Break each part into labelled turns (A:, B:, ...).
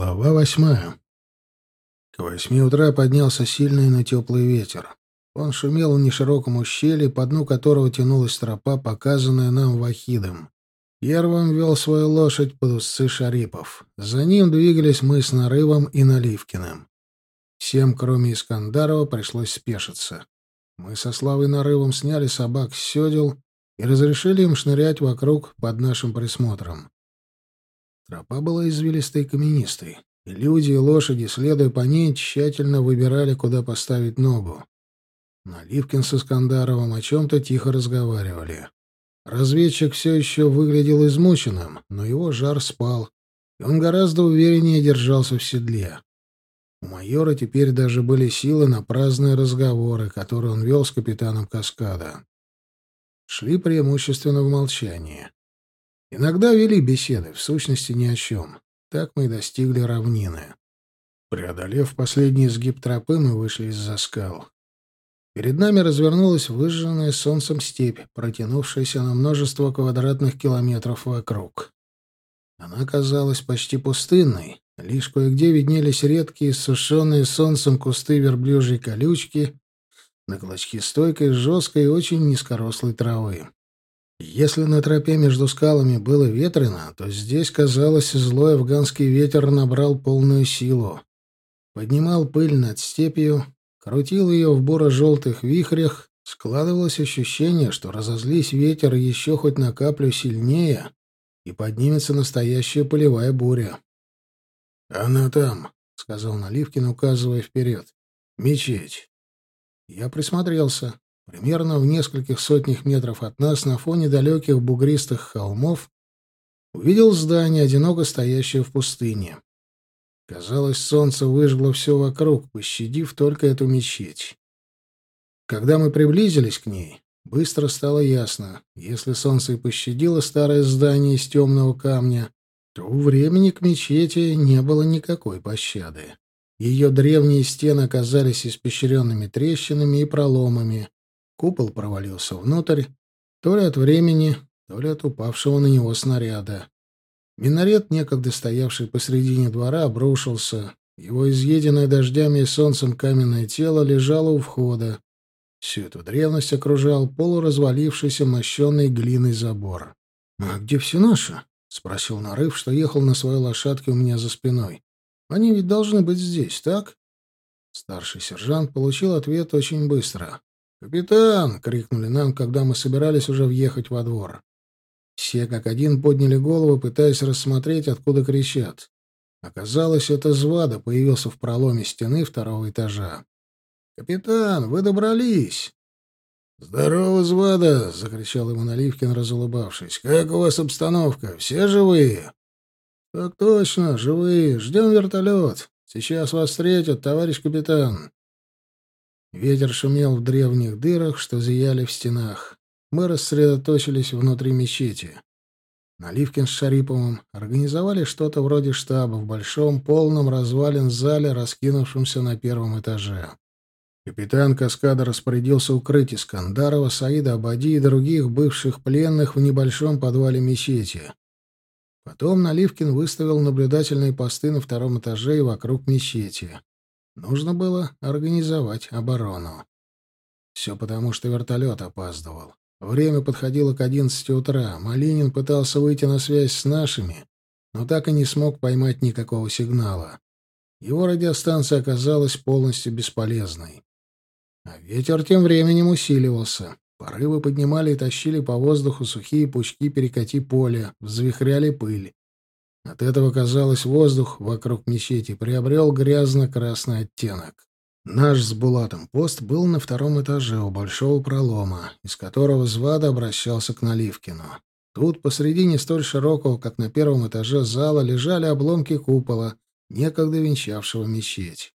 A: Глава восьмая. К восьми утра поднялся сильный, но теплый ветер. Он шумел в нешироком ущелье, по дну которого тянулась тропа, показанная нам вахидом. Первым вел свою лошадь под узцы Шарипов. За ним двигались мы с Нарывом и Наливкиным. Всем, кроме Искандарова, пришлось спешиться. Мы со Славой Нарывом сняли собак с седел и разрешили им шнырять вокруг под нашим присмотром. Тропа была извилистой и каменистой, и люди и лошади, следуя по ней, тщательно выбирали, куда поставить ногу. Наливкин с Искандаровым о чем-то тихо разговаривали. Разведчик все еще выглядел измученным, но его жар спал, и он гораздо увереннее держался в седле. У майора теперь даже были силы на праздные разговоры, которые он вел с капитаном Каскада. Шли преимущественно в молчании. Иногда вели беседы, в сущности ни о чем. Так мы и достигли равнины. Преодолев последний изгиб тропы, мы вышли из-за скал. Перед нами развернулась выжженная солнцем степь, протянувшаяся на множество квадратных километров вокруг. Она казалась почти пустынной, лишь кое-где виднелись редкие, сушеные солнцем кусты верблюжьей колючки на клочки стойкой, жесткой и очень низкорослой травы. Если на тропе между скалами было ветрено, то здесь, казалось, злой афганский ветер набрал полную силу. Поднимал пыль над степью, крутил ее в буро-желтых вихрях, складывалось ощущение, что разозлись ветер еще хоть на каплю сильнее, и поднимется настоящая полевая буря. «Она там», — сказал Наливкин, указывая вперед. «Мечеть». Я присмотрелся. Примерно в нескольких сотнях метров от нас, на фоне далеких бугристых холмов, увидел здание, одиноко стоящее в пустыне. Казалось, солнце выжгло все вокруг, пощадив только эту мечеть. Когда мы приблизились к ней, быстро стало ясно, если солнце и пощадило старое здание из темного камня, то у времени к мечети не было никакой пощады. Ее древние стены оказались испещренными трещинами и проломами, Купол провалился внутрь, то ли от времени, то ли от упавшего на него снаряда. Минарет, некогда стоявший посредине двора, обрушился. Его изъеденное дождями и солнцем каменное тело лежало у входа. Всю эту древность окружал полуразвалившийся мощенный глиной забор. «А где все наши?» — спросил Нарыв, что ехал на своей лошадке у меня за спиной. «Они ведь должны быть здесь, так?» Старший сержант получил ответ очень быстро. «Капитан!» — крикнули нам, когда мы собирались уже въехать во двор. Все как один подняли голову, пытаясь рассмотреть, откуда кричат. Оказалось, это Звада появился в проломе стены второго этажа. «Капитан, вы добрались!» «Здорово, Звада!» — закричал ему Наливкин, разулыбавшись. «Как у вас обстановка? Все живые?» «Так точно, живые. Ждем вертолет. Сейчас вас встретят, товарищ капитан». Ветер шумел в древних дырах, что зияли в стенах. Мы рассредоточились внутри мечети. Наливкин с Шариповым организовали что-то вроде штаба в большом, полном развалин зале, раскинувшемся на первом этаже. Капитан Каскада распорядился укрыть Искандарова, Саида Абади и других бывших пленных в небольшом подвале мечети. Потом Наливкин выставил наблюдательные посты на втором этаже и вокруг мечети. Нужно было организовать оборону. Все потому, что вертолет опаздывал. Время подходило к одиннадцати утра. Малинин пытался выйти на связь с нашими, но так и не смог поймать никакого сигнала. Его радиостанция оказалась полностью бесполезной. А ветер тем временем усиливался. Порывы поднимали и тащили по воздуху сухие пучки перекати поля, взвихряли пыль. От этого, казалось, воздух вокруг мечети приобрел грязно-красный оттенок. Наш с Булатом пост был на втором этаже у большого пролома, из которого Звада обращался к Наливкину. Тут, посредине столь широкого, как на первом этаже зала, лежали обломки купола, некогда венчавшего мечеть.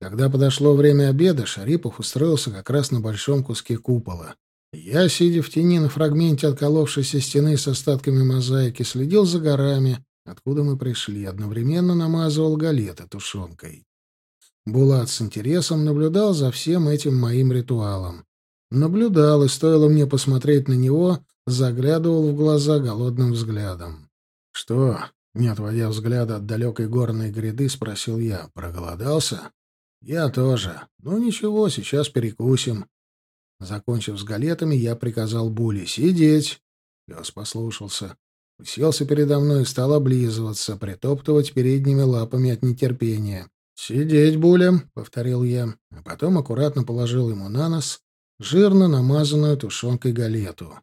A: Когда подошло время обеда, Шарипов устроился как раз на большом куске купола. Я, сидя в тени на фрагменте отколовшейся стены с остатками мозаики, следил за горами, откуда мы пришли, одновременно намазывал галеты тушенкой. Булат с интересом наблюдал за всем этим моим ритуалом. Наблюдал, и стоило мне посмотреть на него, заглядывал в глаза голодным взглядом. «Что, Не отводя взгляда от далекой горной гряды, спросил я. «Проголодался?» «Я тоже. Ну ничего, сейчас перекусим». Закончив с галетами, я приказал Буле «Сидеть!» Пес послушался. Уселся передо мной и стал облизываться, притоптывать передними лапами от нетерпения. «Сидеть, Буля!» — повторил я, а потом аккуратно положил ему на нос жирно намазанную тушенкой галету.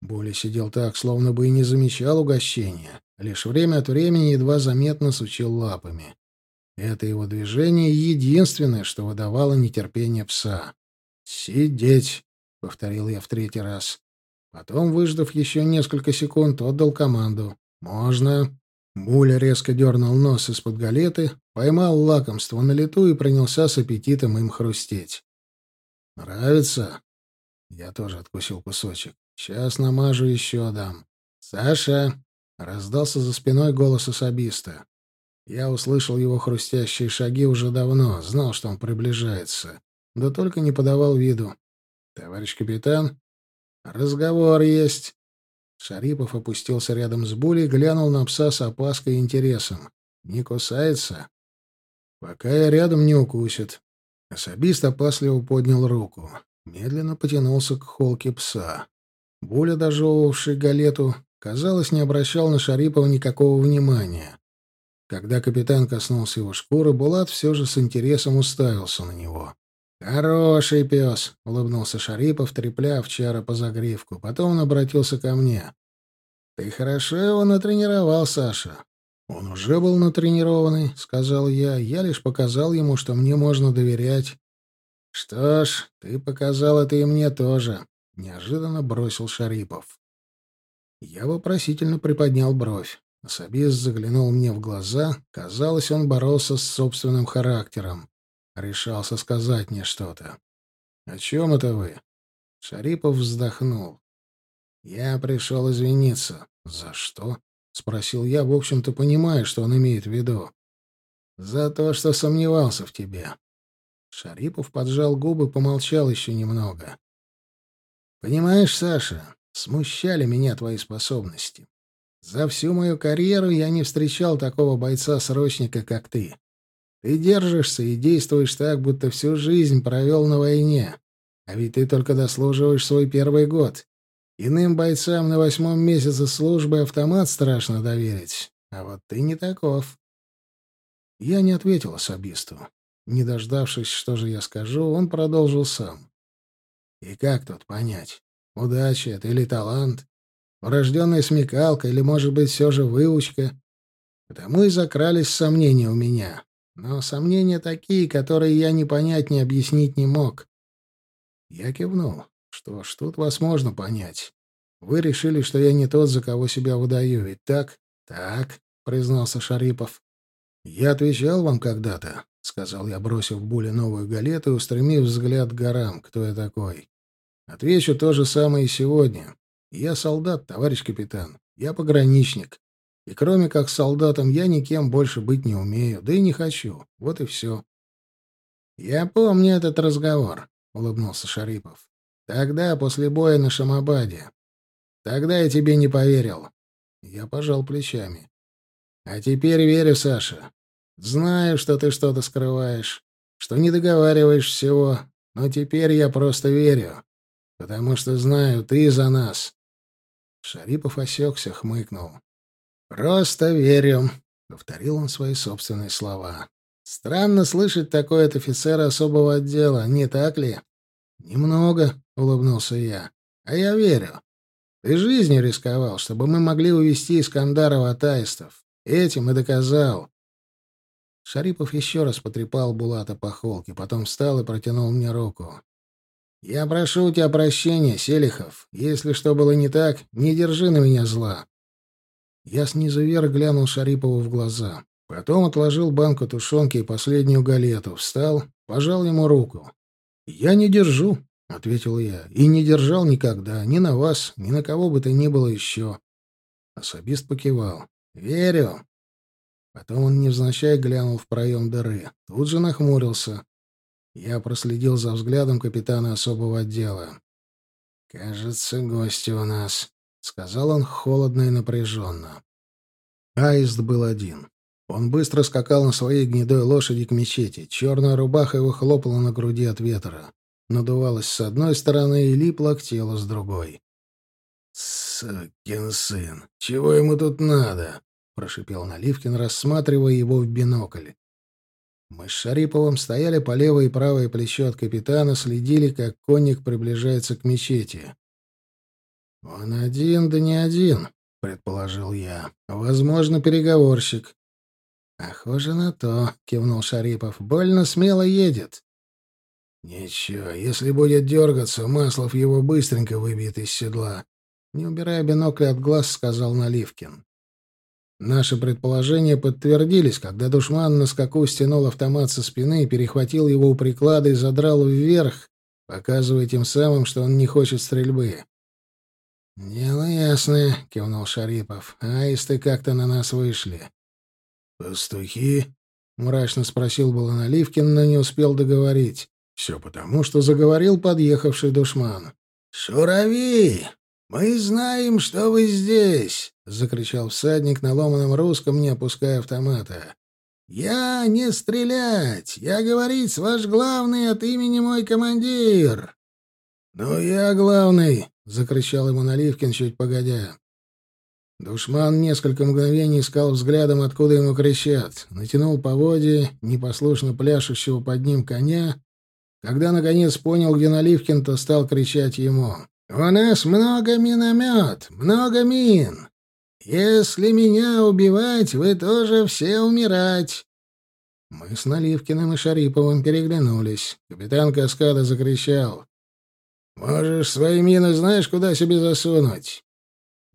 A: Буля сидел так, словно бы и не замечал угощения, лишь время от времени едва заметно сучил лапами. Это его движение — единственное, что выдавало нетерпение пса. «Сидеть!» — повторил я в третий раз. Потом, выждав еще несколько секунд, отдал команду. «Можно». Буля резко дернул нос из-под галеты, поймал лакомство на лету и принялся с аппетитом им хрустеть. «Нравится?» Я тоже откусил кусочек. «Сейчас намажу еще дам». «Саша!» — раздался за спиной голос особиста. Я услышал его хрустящие шаги уже давно, знал, что он приближается, да только не подавал виду. «Товарищ капитан?» «Разговор есть». Шарипов опустился рядом с Булей, глянул на пса с опаской и интересом. «Не кусается?» «Пока я рядом, не укусит». Особист опасливо поднял руку. Медленно потянулся к холке пса. Буля, дожевывавший галету, казалось, не обращал на Шарипова никакого внимания. Когда капитан коснулся его шкуры, Булат все же с интересом уставился на него. «Хороший пес», — улыбнулся Шарипов, трепля овчара по загривку. Потом он обратился ко мне. «Ты хорошо его натренировал, Саша». «Он уже был натренированный», — сказал я. «Я лишь показал ему, что мне можно доверять». «Что ж, ты показал это и мне тоже», — неожиданно бросил Шарипов. Я вопросительно приподнял бровь. Особист заглянул мне в глаза. Казалось, он боролся с собственным характером. Решался сказать мне что-то. «О чем это вы?» Шарипов вздохнул. «Я пришел извиниться». «За что?» — спросил я, в общем-то, понимая, что он имеет в виду. «За то, что сомневался в тебе». Шарипов поджал губы, помолчал еще немного. «Понимаешь, Саша, смущали меня твои способности. За всю мою карьеру я не встречал такого бойца-срочника, как ты. Ты держишься и действуешь так, будто всю жизнь провел на войне. А ведь ты только дослуживаешь свой первый год. Иным бойцам на восьмом месяце службы автомат страшно доверить. А вот ты не таков. Я не ответил особисту. Не дождавшись, что же я скажу, он продолжил сам. И как тут понять, удача это или талант? Врожденная смекалка или, может быть, все же выучка? Потому и закрались сомнения у меня. Но сомнения такие, которые я ни понять, ни объяснить не мог. Я кивнул. Что ж, тут вас можно понять. Вы решили, что я не тот, за кого себя выдаю, ведь так? Так, признался Шарипов. Я отвечал вам когда-то, сказал я, бросив Буле новую галету и устремив взгляд к горам. Кто я такой? Отвечу то же самое и сегодня. Я солдат, товарищ капитан. Я пограничник. И кроме как солдатом я никем больше быть не умею, да и не хочу. Вот и все. «Я помню этот разговор», — улыбнулся Шарипов. «Тогда, после боя на Шамабаде. Тогда я тебе не поверил». Я пожал плечами. «А теперь верю, Саша. Знаю, что ты что-то скрываешь, что не договариваешь всего, но теперь я просто верю, потому что знаю, ты за нас». Шарипов осекся, хмыкнул. «Просто верю», — повторил он свои собственные слова. «Странно слышать такое от офицера особого отдела, не так ли?» «Немного», — улыбнулся я. «А я верю. Ты жизнью рисковал, чтобы мы могли увести Искандарова от аистов. Этим и доказал». Шарипов еще раз потрепал Булата по холке, потом встал и протянул мне руку. «Я прошу у тебя прощения, Селихов. Если что было не так, не держи на меня зла. Я снизу вверх глянул Шарипову в глаза. Потом отложил банку тушенки и последнюю галету, встал, пожал ему руку. «Я не держу», — ответил я, — «и не держал никогда, ни на вас, ни на кого бы то ни было еще». Особист покивал. «Верю». Потом он невзначай глянул в проем дыры. Тут же нахмурился. Я проследил за взглядом капитана особого отдела. «Кажется, гости у нас», — сказал он холодно и напряженно. Аист был один. Он быстро скакал на своей гнедой лошади к мечети. Черная рубаха его хлопала на груди от ветра. Надувалась с одной стороны и липла к телу с другой. «Сукин сын! Чего ему тут надо?» — прошипел Наливкин, рассматривая его в бинокль. Мы с Шариповым стояли по левое и правое плечо от капитана, следили, как конник приближается к мечети. «Он один, да не один», — предположил я. «Возможно, переговорщик». «Похоже на то», — кивнул Шарипов. «Больно смело едет». «Ничего, если будет дергаться, Маслов его быстренько выбьет из седла», — не убирая бинокля от глаз, сказал Наливкин. Наши предположения подтвердились, когда душман на скаку стянул автомат со спины, перехватил его у приклада и задрал вверх, показывая тем самым, что он не хочет стрельбы. «Дело ясное», — кивнул Шарипов. «Аисты как-то на нас вышли». «Пастухи?» — мрачно спросил было Наливкин, но не успел договорить. Все потому, что заговорил подъехавший душман. «Шурави! Мы знаем, что вы здесь!» — закричал всадник на ломаном русском, не опуская автомата. «Я не стрелять! Я говорить с ваш главный от имени мой командир!» «Ну, я главный!» — закричал ему Наливкин чуть погодя. Душман несколько мгновений искал взглядом, откуда ему кричат. Натянул поводья непослушно пляшущего под ним коня. Когда, наконец, понял, где Наливкин, то стал кричать ему. «У нас много миномет, много мин. Если меня убивать, вы тоже все умирать. Мы с Наливкиным и Шариповым переглянулись. Капитан Каскада закричал. «Можешь свои мины знаешь, куда себе засунуть?»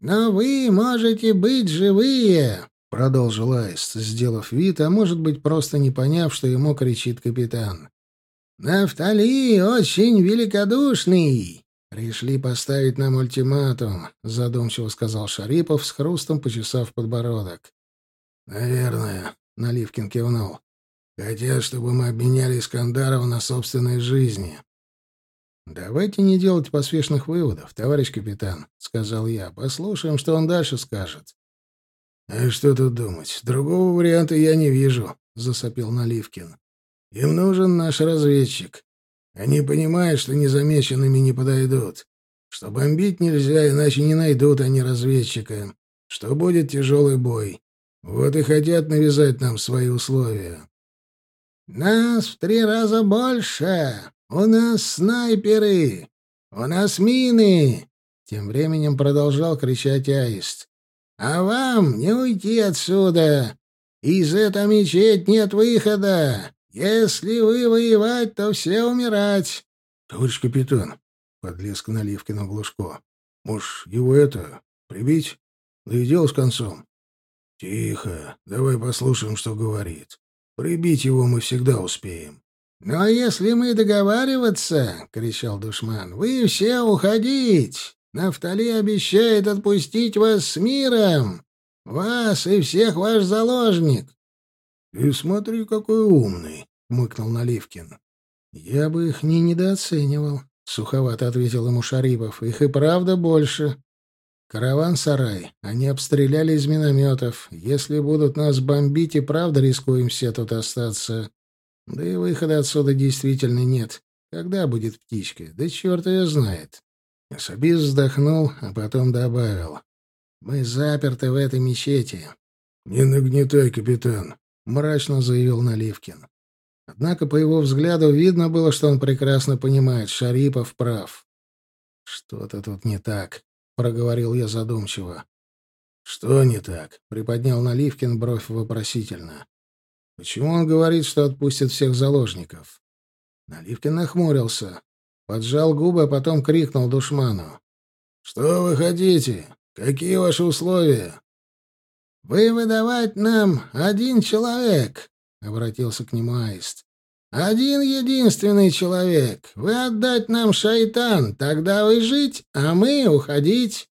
A: «Но вы можете быть живые!» — продолжил Аист, сделав вид, а может быть, просто не поняв, что ему кричит капитан. «Нафтали очень великодушный!» «Пришли поставить нам ультиматум», — задумчиво сказал Шарипов, с хрустом почесав подбородок. «Наверное», — Наливкин кивнул. «Хотят, чтобы мы обменяли Искандарова на собственной жизни». «Давайте не делать поспешных выводов, товарищ капитан», — сказал я. «Послушаем, что он дальше скажет». «А что тут думать? Другого варианта я не вижу», — засопил Наливкин. «Им нужен наш разведчик. Они понимают, что незамеченными не подойдут, что бомбить нельзя, иначе не найдут они разведчика, что будет тяжелый бой. Вот и хотят навязать нам свои условия. «Нас в три раза больше! У нас снайперы! У нас мины!» Тем временем продолжал кричать Аист. «А вам не уйти отсюда! Из этой мечеть нет выхода! Если вы воевать, то все умирать. — Товарищ капитан, — подлез к Наливкину Глушко, — может, его это, прибить? Да и дело с концом. — Тихо, давай послушаем, что говорит. Прибить его мы всегда успеем. — Но если мы договариваться, — кричал душман, — вы все уходить. Нафтали обещает отпустить вас с миром. Вас и всех ваш заложник. «И смотри, какой умный!» — хмыкнул Наливкин. «Я бы их не недооценивал», — суховато ответил ему Шарипов. «Их и правда больше. Караван-сарай. Они обстреляли из минометов. Если будут нас бомбить, и правда рискуем все тут остаться. Да и выхода отсюда действительно нет. Когда будет птичка? Да черт ее знает». Особист вздохнул, а потом добавил. «Мы заперты в этой мечети». «Не нагнетай, капитан», — мрачно заявил Наливкин. Однако по его взгляду видно было, что он прекрасно понимает, Шарипов прав. «Что-то тут не так», — проговорил я задумчиво. «Что не так?» — приподнял Наливкин бровь вопросительно. «Почему он говорит, что отпустит всех заложников?» Наливкин нахмурился, поджал губы, а потом крикнул душману. «Что вы хотите? Какие ваши условия?» «Вы выдавать нам один человек», — обратился к нему Аист. «Один единственный человек. Вы отдать нам шайтан, тогда вы жить, а мы уходить».